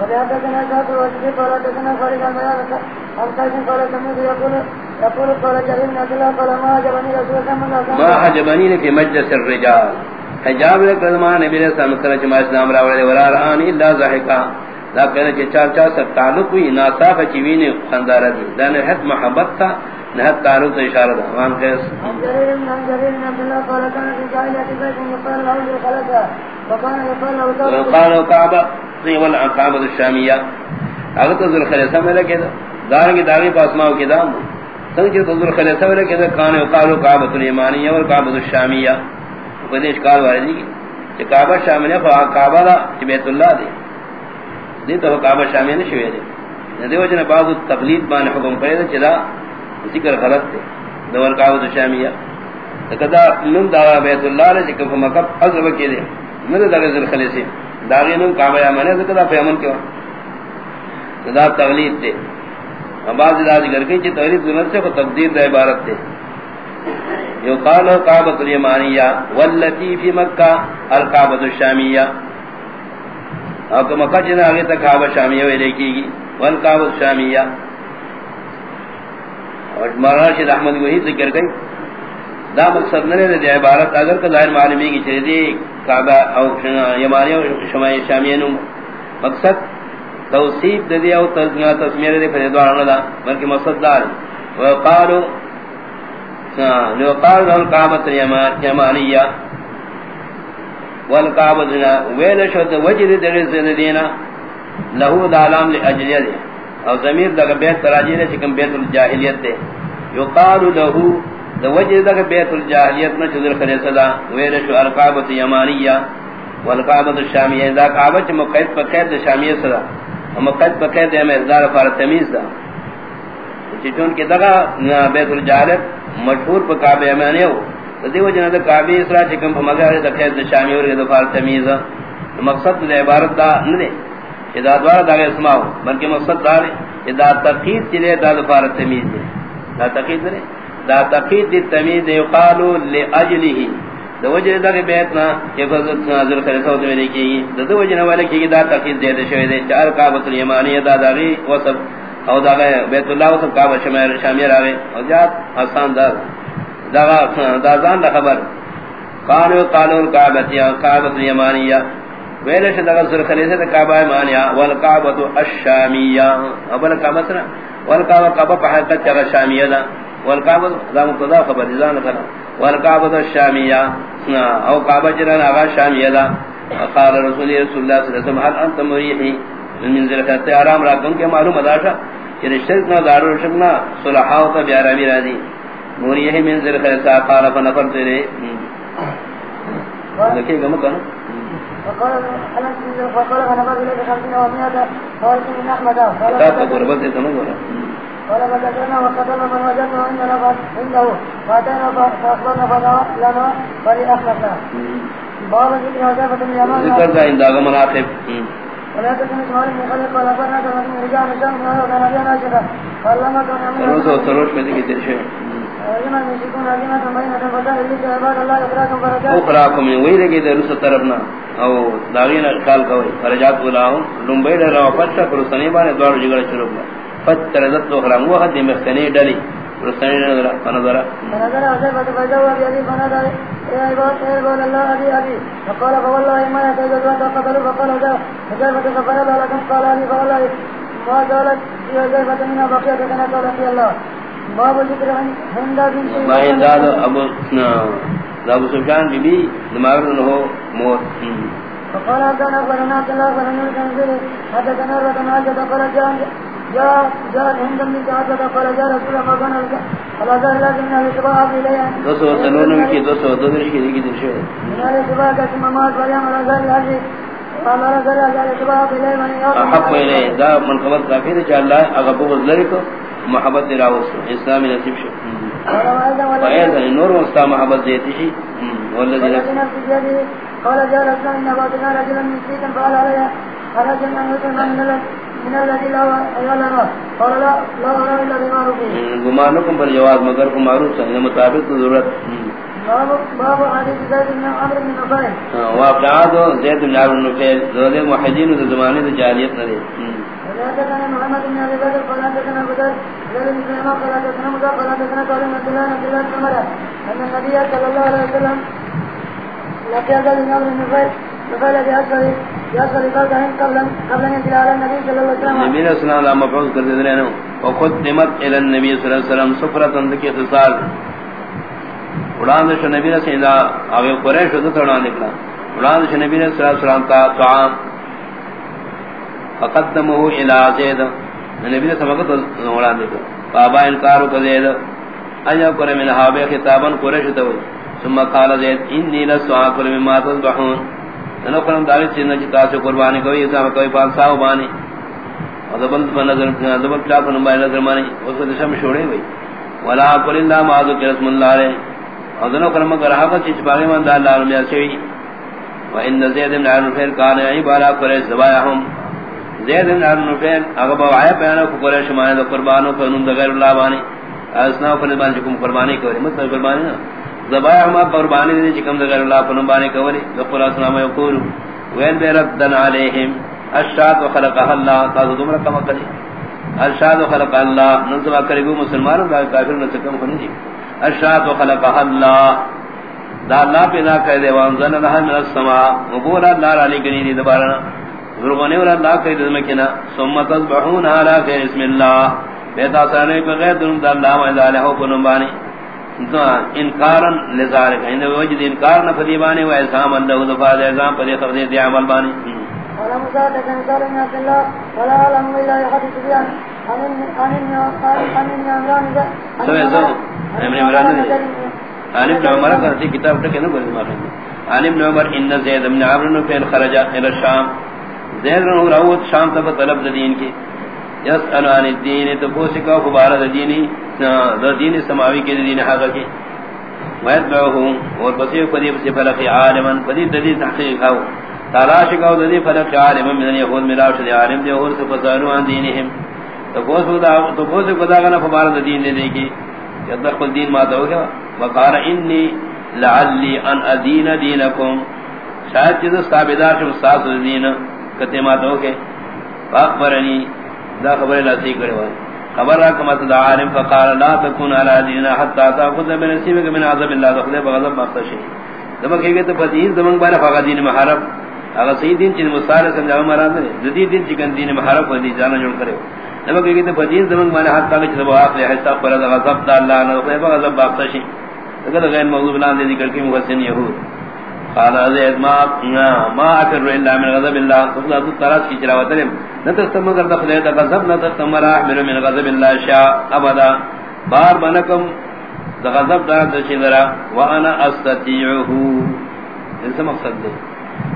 وحدثنا شعب الوجدي قال حدثنا خالد بن بيان عن قيس قال سمعت يقول يقول قال جرير بن عبد الله قال ما عجبني رسول الله صلى الله عليه وسلم ما حجبني في مجلس الرجال۔ حجاب لك زمان نبی نے سلام کرے جما اسلام را ولے ورا رانی الا ضحکا۔ دا کہنے کہ چار چار سے تعلق ہوئی ناصاف چوی نے خندار دی دن حد محبت تھا نہ تعلق سے اشارہ دا وان کہ جرير بن جرير بن عبد الله قال كان في جاهلية بيت يقال له الخلفاء وكان يقال له قالوا كعبہ الشامیہ اگر تو ذل خلیصہ میں لگے دار کی داغی پاسماؤ کے دام. سنگ جو ذل خلیصہ میں لگے کان قالوا كعبہ الیمانیہ والکعبہ الشامیہ بدیش کال والے دی کہ کعبہ شامل ہے کعبہ دا بیت اللہ دی دی تو کعبہ شامل نہیں شوی دی دیو جن بعض تقلید بان حکم کرے چلا ذکر غلط ہے دور کعبہ شامیہ کدا نن دا بیت اللہ نے کہ مکہ حضر کی دے. من دا ذل خلیصہ داغی نن کعبہ یمن ہے کدا پیمن کیوں دا تقلید تے بعض دا ذکر کی کہ توحید سنت سے تقدیر دا عبارت تے يقال كعبة اليمانية والتي في مكة الكعبة الشامية او کہ مکہ جنا آگے تک کعبہ شامیہ وے لے کی گی والکعبہ الشامیہ. اور مولانا شیخ احمد وہی ذکر گئی دا مقصد نہ ہے دے عبارت اگر کہ ظاہر معلومی کی چلی دی کعبہ او یمانیہ شمائے شامیہ نو مقصد توصیف دے دی او تسمیہ تسمیہ دے پر دوار نہ دا بلکہ مقصد دار وقالوا نو قال ذل قامت اليمانية والقابض ویل شد وجد درز دینا له دالام لاجل او ضمیر دغه بیت تراجی نے چکم بیت الجاہلیت دے یقال له د وجد دغه بیت الجاہلیت نہ چذر کرے صدا ویل شو القابت یمانیہ والقابت الشامیہ، دا کعبہ مقید پکید شامیہ صدا مقید پکید ہے مقدار فار تمیز دا۔ چون کہ دغه بیت الجاہلیت مشہور پر کعبہ یمانی ہو۔ دیو جنہ دا کعبہ اسرا چکم پر مگر دا خیر دا شامی اور دا فار تمیز مقصد دا عبارت دا نہ کہ دا دوارا دا اسماء بلکہ مقصد دا ہے کہ دا تقید چلے دا دا فار تمیز دا تقید دے دا تقید دی تمیز دے یقالو لأجلہ دا وجہ دا کہ بیتنا کہ فضل نازل خرسہ ہوتا میں کی گی. دا دا وجہ نوالے کی دا تقید دے دے شوئے دے چار کعبت الیمانی دا دا غی وصف او دا غی بیت اللہ وسب کعبہ شمیر شامیر آوے او جات آسان دا دا دا زان دا خبر. قانو قانون کعبتیا کعبت یمانیہ ویلش دا ذل خلیصہ دا کعبہ یمانیہ والکعبت الشامیہ. اول کعبہ سنا والکعبہ کعبہ پہ حقیقت چرا شامیہ دا. والکعبہ دا مقتضا خبر زان کنا والکعبت الشامیہ او کعبہ چرا آغا شامیہ دا قال رسول اللہ صلی اللہ علیہ وسلم حل انت مریحی من کہتے آرام راکن کے معلوم اداشا کہ شرک نہ دارو شرک نہ صلحاء تا بیارامی راضی موری یہی منزل خیسا قال فنفر تیرے لکھے گا مکہ فقال انا فقال انا لك 50 و100 قال ان احمد قال قربت تمام قال فذكرنا وقتلنا من وجدنا عندنا عنده. لنا باب ذكر اليمان ذكر ذا عند مناقب. ولا تكن ولا فرنا كما من رجال الشام نبينا كان میں ترشے لما عباد الله فرجات. دے طرفنا. او داغین کوئی فرجات بلاہم دوار جگڑ شروع کر فت تردت تو اخرام وہ حد مختنی ڈلی. رسنی نظر فنظر فنظر عزيبة فجوا بيدي فنظر يا عباد يا عباد الله أبي أبي فقال فوالله ما يتجد وانت قتلوا فقال عزيبة فقال لكم قال أبي فوالله ما زالت في منها بقية كما قال في الله باب ذكر هند بنت ما انداد ابو ابو سفیان بی بی دماغ ہو موت. فقال أبدان أخبرنا عبد الله فلم يكن نزله حدثنا رتنا عجة قال من دو سو سنون کی دو سو دو درش کی من إليه من يوم احب الیہ دا منقبت کافی دے چاہ اللہ اگر بغض لرکو محبت راوس اسلامی نصیب شو۔ وإذا نور مستا محبت دیتی شی والذی قال جاء رسول عليها خرج من من گمانکم پر جواز مگر کو معروف ہے مطابق ضرورت باب حديث زيد بن عمرو بن نفيل. وابعاد زيد بن عمرو بن نفيل ذو المحجين ذو زمانه جاريت نري حدثنا محمد بن بكر قال حدثنا بدر زيد بن سليمان قال حدثنا مضاف قال حدثنا قال عبد الله بن عبد الله بن عمر ان النبي صلى الله عليه وسلم لقي زيد بن عمرو بن نفيل نفيل بأسفل بأسفل قلبهم قبل قبل ان ينزل کر دے رہے وقدمت الى النبي صلى الله عليه وسلم سفرة ذکی اتصال۔ اڑان دش نبی نے سیدا اوے قریش تو اڑان نکلا۔ اڑان دش نبی نے اللہ علیہ وسلم کا طعام۔ فقدمه الى زید۔ نبی نے سمجھ تو اڑان نکلا بابا انکار کر دے ایا کرے من ہابے خطابا قریش تو۔ ثم قال زید، انی لسواکل مما تذبحون. نو کرم دار سین کی تاسو قربانی کوئی، ایسا کوئی پانچ ساو بانی ادبن نظر ادبن کلا بن نظر مانی، اس کو دشم چھوڑے ہوئی۔ ولا قل اللہ ما ذکر اسم اللہ علیہ اذن کرم کر ہا چھ باغی من دال لال میں اسی و ان زید بن عمرو پھر کان ای بالا کرے زباہم زید بن عمرو پھر اگ با آیا بیان کو کرے شمائے دو قربانو کو نند غیر اللہ بانی۔ اسنا پر بان کو قربانی کرے مت مطلب قربانی نہ۔ نا زباہم قربانی دی چکم دے غیر اللہ پر بانی کرے تو قران اسلام یقول وین بیردن علیہم الشاد خلقها اللہ تا دمر کما کرے الشاد خلق اللہ نزوا کرے مسلمانوں کا کافر نہ کم نہیں اشاد خلقها الله دا اللہ پیدا کر دے وانزل لها من السماء وقول اللہ علی کنی دی دوبارہ ذرغنے اور اللہ کر دے مکنا ثم تصبحون على غير اسم الله پیدا سنے بغیر دن دا اللہ و ذالہ کو نبانی انکارا لذالک ان وجد انکار نہ فدیبانی و احسان اللہ دے احسان پر خبر دے عمل بانی ولا كان قال عبد الله ولا علم يحدث بيان سو ابن عمران نے عن ابن عمر کا سی کتاب ٹکے نہ بول ابن عمر ان زید بن عمرو بن خرج الى الشام۔ زید بن راوت شام تک طلب دین کی۔ یسال عن الدین، تو پوچھ کا خبر دینی دین سماوی کے دین حق کی ويتبعه اور بصير قديم سے فلق عالما قديم ددی تحقیق ہو تلاش کا ددی فلق عالما، من يهود ملاش دی عالم دی اور سفزانو عن دینهم تو وہ سودا تو وہ سے دین دے کی۔ یدخل دین ما دو گیا انی لعلی ان ادین دینکم۔ شاید چیز ثابتہ کہ استاد دین، کتے ما دو کے اخبرنی دا خبر لاسی کرے ہوئے خبر را کما تدا عالم فقال لا تكون على ديننا حتى تاخذ من نصيبك من عذاب الله دخل بغضب مقتشي دم کہ کہ بدین دمن بارے فقا دین محرم. اگر صحیح دین چن مصالح سمجھا مراد ہے جدید دین چکن دین محرم کو دی جانا جوڑ کرے نبا کہ کہ بدین دمن بارے حق کا جب آپ نے حصہ پر غضب اللہ نہ غضب مقتشي اگر غیر موضوع بنا دے ذکر کی محسن یہود قال زید ما ما اکر الا من غضب الله. قبل ذو تراس کی چراوت نے نہ تستم کر دخل ہے غضب، نہ تستم رحم من غضب الله شاء ابدا. بار بنکم. غضب دار دشیرا وانا استطيعه اس مقصد ہے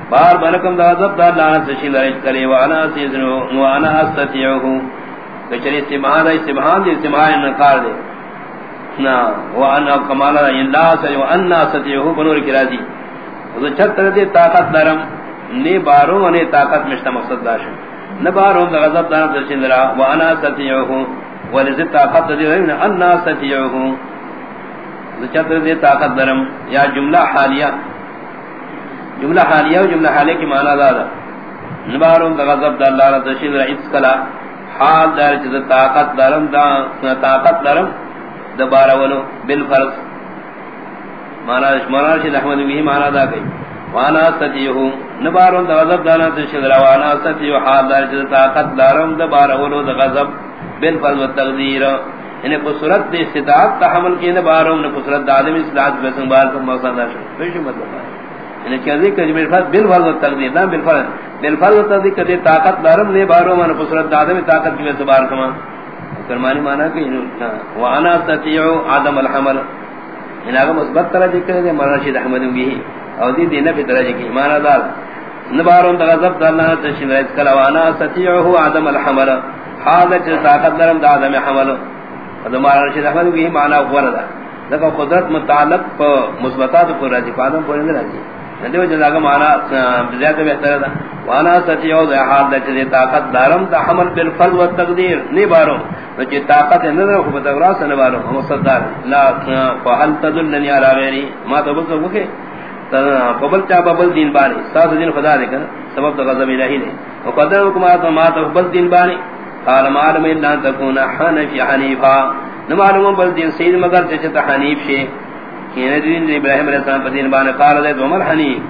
بار بنکم غضب دار لعنت دشیرا کرے. وانا سیزنو. وانا استطيعه کچری استمہار استمہار استمہار انکار دے. نا. وانا کمالا الا سر وانا استطيعه بنور کی راضی. وہ چھتر دے طاقت درم نی بارو نے طاقت مشتا مقصد داش نہ بارو دا غضب دار درشن درا وانا ستیو ولذ طاقت دے ان ان ستیو وہ چھتر دے طاقت درم یا جملہ حالیہ جملہ حالیہ و جملہ حالیہ کی معنی دادا نہ بارو دا غضب دار اللہ درشن درا اس کلا حال دار چ طاقت درم دا طاقت درم دوبارہ ولو بالفرض مانا مانا شد احمد بھی مانا دا گئی وانا ستیہو نبارون دا غضب دانا تشد را وانا ستیہو حال دار چد طاقت دارم دا بارولو دا غضب، بالفضل و تقدیر۔ یعنی انہیں کو دے استطاعت تحمل کی نبارون نے کو دا آدم اصلاحات بیسن بار کم موسیٰ دا شد بیشی مطلب ہے۔ انہیں کیا ذکر کہ جی بالفضل بالفضل و تقدیر نا بالفضل۔ بالفضل و تقدیر کدے طاقت دارم دے بارو من کو دا آدم طاقت کی بیسن بار کما فرمانی مانا کہ یعنی، وانا ستیہو آدم الحمل۔ یعنی ان اگر مثبت طرح ذکر ہے مولانا شیخ احمد بھی اور دی دینا بھی طرح کی معنی دار نبارون تغضب اللہ تشین رئیس کلوانا ستیعہ عدم الحمل. حاضر طاقت درم دا عدم حمل. اور مولانا شیخ احمد بھی معنی ورد لیکن قدرت متعلق پا مثبتات پر راجی پادم پر اندر راجی ندیو جزا کا معنی زیادہ بہتر دا وانا ستیعہ دا حاضر طاقت درم دا حمل بالفضل والتقدیر. نبارون وجہ طاقت نظر کو بتورا سن والو ہم صدر۔ لا فهل تدلني على غيري ما تو بس مکے قبل چا ببل دین بانی۔ سات دین خدا دے کر سبب تو غضب الہی نے وقدر حکم تو، ما تو ببل دین بانی۔ قال معلوم ان تكون حنفي حنيفا نمعلوم بل دین سید مگر چتا حنیف شے کہ دین ابراہیم علیہ السلام پر دین بانی۔ قال دے عمر حنیف۔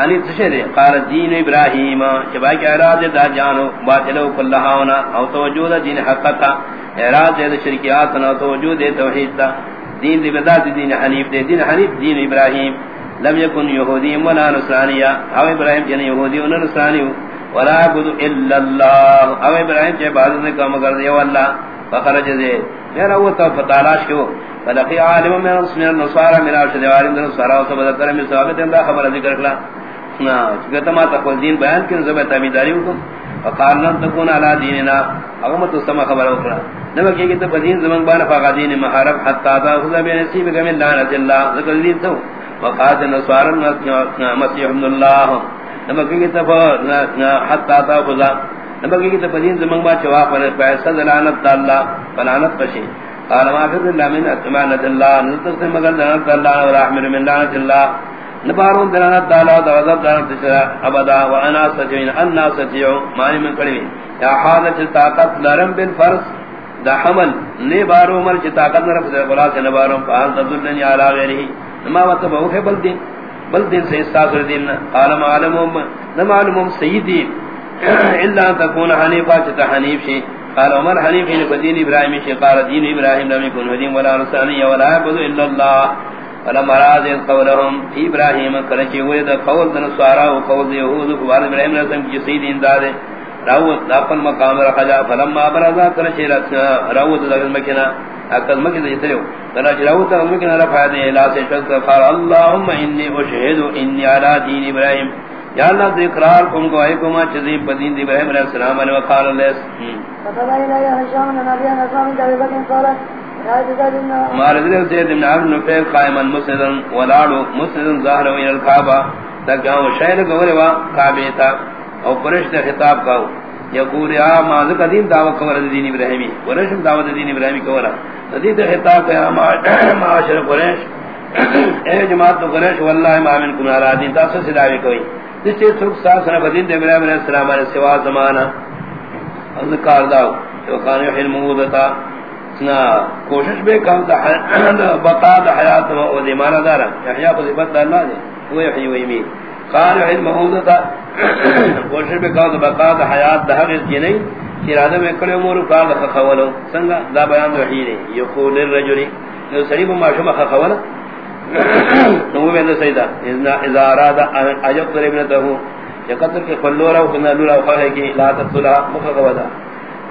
حنیف سے دے؟ قال دین ابراہیم۔ چبا کہ ارادہ دا جانو، باطلو کلہاونا، او توجود دین حقتا۔ اعراض دے شرکیات نہ تو وجود دے توحید تا۔ دین دی بدات دین حنیف دے۔ دین حنیف دین ابراہیم۔ لم يكن يهودي ولا نصرانيا او ابراہیم جن یہودی و نصرانی۔ ولا عبد الا الله او ابراہیم جے بعد نے کام کر دیا اللہ۔ فخرج دے۔ میرا وہ تو فتالاش کیو فلقي عالم من النصارى من ارشد عالم من النصارى و سبب کرم ثابت اللہ خبر ذکر کلا۔ نا کہ تما تقول دین بیان کن زبہ تابعداری حکم فقال لن تكون على ديننا اغمت السما خبر اخرى نبا کہ کہ بدین زمان بان فقا دین محارب حتا تا خذ بنصیب من لعنت اللہ ذکر دین تو وقات النصارى مسيح ابن الله. نبا کہ کہ حتا تا خذ نبا کہ بدین زمان با چوا پر پیسہ لعنت اللہ فلعنت پشی قال ما في الله من اتمانه الله نذكر مگر لعنت اللہ اور رحمت من لعنت اللہ نبارون دلانا دالا دا غضب دانا تشرا ابدا وانا ستعين انا ستعو معنی من کڑوی یا حالت طاقت لرم بالفرس دا حمل نبارو مر چی طاقت نرم سے غلاس نبارو فان تدلنی علا غیره نما وطبع اوخی بلدین بلدین سے استاثر دین قال معلوم نمعلوم سیدی، الا ان تکون حنیفا چتا حنیف شی. قال عمر حنیف ان بدین ابراہیم شی، قال دین ابراہیم لم يكن هدیم ولا نصرانی ولا عبد الا الله فلما راز قولهم. ابراہیم کرچے ہوئے دا قول دن سوارا و قول یہود و بعد ابراہیم رسم کی سید انداد راوت داپن مقام رخجا. فلما برازا کرچے راوت دا مکنا اکل مکنا جتریو کرچ راوت دا مکنا رفع دے. لا سے شخص قال اللهم انی اشہد انی علی دین ابراہیم. یا اللہ دے اقرار کم کو اے کما چیزیں بدین دی ابراہیم علیہ السلام علیہ وقال اللہ. فقال الى هشام نبي انا اسلام جابر قال مارد نے زید بن عمرو نفیل قائما مسندا ولالو مسندا ظاہر وین الکعبہ تک وہ شہر گورے وا کعبہ تا، او قریش خطاب کا یقول یا ماذ قدیم دعوت کور دین ابراہیمی، قریش دعوت دین ابراہیمی کورا۔ حدیث خطاب کا معاشر قریش۔ اے جماعت تو قریش والله ما منکم علی دین، تاسو سے کوئی۔ جس سے سب ساتھ سن بدین ابراہیم علیہ السلام علیہ سوا زمانہ۔ اذکار داو تو کان یحل موذتا نا کوشش بے کام دا بقا دا حیات و دیمانہ دارا. احیاء کو زبت دا اللہ دے. وہ یحیی و یمین قال علم حوضتا کوشش بے کام دا بقا دا حیات دا حقیق کی نہیں. چرادہ میں کڑے امور قال دا خخولو سنگا دا بیان دا وحی نے یقول الرجلی نو سریب ما شما خخولا نو میں دا سیدہ اذا ارادا اجب در ابنتہو یا قتل کے خلورا و خنا لورا و خواہ کی لا تقتلا مخخولا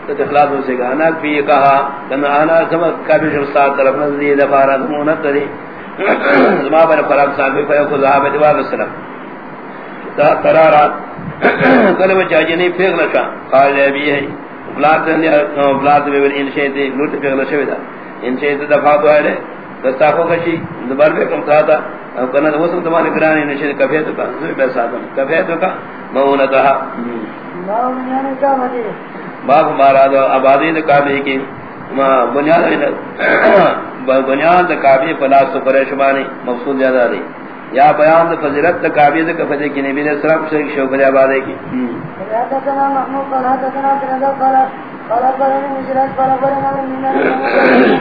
تو اخلاص ہو سے گا۔ انا بھی کہا کہ انا سمجھ کبھی جو ساتھ طرف نزدی دفارہ دمونت دی زما بر فراق صاحب کو کو صاحب دیوا السلام تا قرارات کلمہ چاہیے نہیں پھر لگا قال ابھی ہے۔ بلاد نے بلاد میں ان سے دے لوٹ پھر لگا شوی دا۔ ان سے دفعہ تو ہے دستاخو کشی دوبارہ پہ کم تھا او کنا وہ سب تمہارے گرانے نشے کفے تو کا، زوی پیسہ کفے تو کا مونتها ما باب مارا دو آبادی دے کعبے کی بنیاد بنیاد دے کعبے پلاس تو پریشمانی مقصود زیادہ دی۔ یا بیان دے فضیلت دے کعبے دے کفدے کی نبی علیہ السلام شرک شو پر آبادی کی۔ محمود قال حدثنا عبد قال قال اخبرني مجرد قال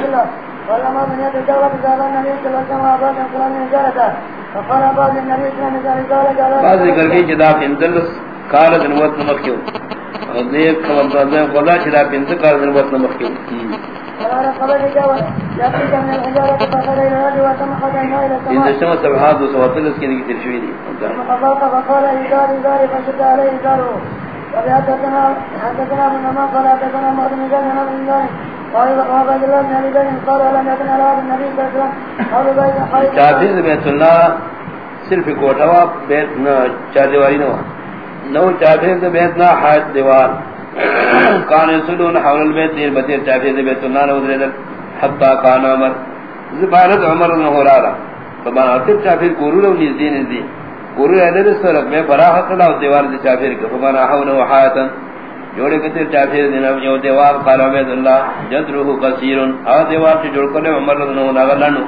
الله قال ما من يتجاوز زاد النبي صلى الله عليه وسلم القرآن من جارته فقال بعض النبي صلى الله عليه وسلم بعض ذکر کی جدا فندلس قال جنوت نمکیو دیکھ کمال دے خدا کار ان دشمہ و سواتل اس کی نگی ترشوی دی۔ بیت اللہ صرف کوٹاوا بیت چار دیواری نوا نو چابیر دے بیت نا حائط دیوار. کانے سلون حول البیت دیر بطیر چابیر دے بیت اللہ نو درے در حتی کان عمر. زبارت عمر نو ہو رہا فبانا اتر چابیر کورو رو نزدی نزدی کورو رہ در سرک میں براہ قلع دیوار دے چابیر کے. فبانا حول و حائطا جوڑے کتر چاہتے دن یو دیوار قال عبید اللہ جدروہ قصیرن. آو دیوار چی جوڑ کرنے عمر رضنو ناغر لنو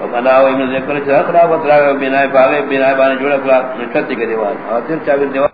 وقنا و ابن ذکر چی اخلا فترہ بینائی پاگے بینائی بانے جوڑے کلا نچھتی کے دیوار. آو تیر چاہتے دیوار